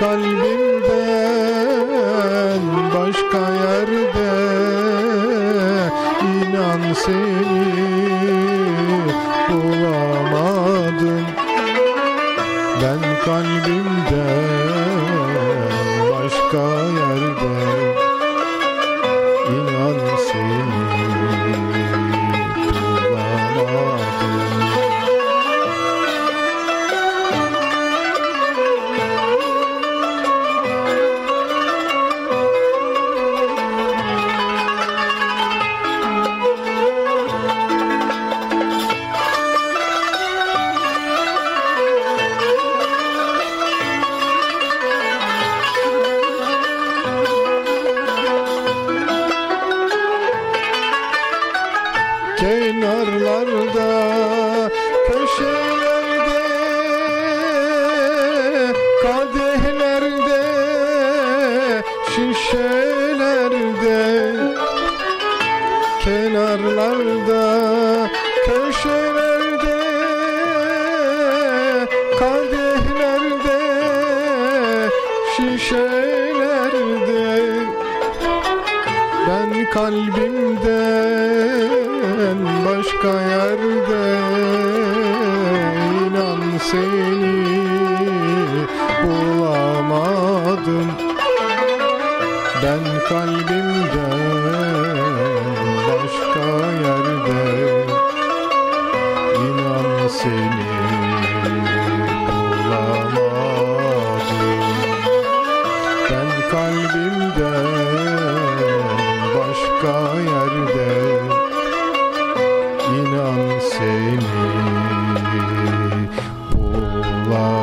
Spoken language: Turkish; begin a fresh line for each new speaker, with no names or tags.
kalbimden başka yerde inan seni bulamadım. Ben kalbimden başka yerde Kenarlarda, köşelerde, kadehlerde, şişelerde. Kenarlarda, köşelerde, kadehlerde, şişelerde ben kalbimden başka yerde inan seni bulamadım. Ben kalbimden başka yerde inan seni bulamadım. Ben kalbimden başka yerde. İnan seni bulamadım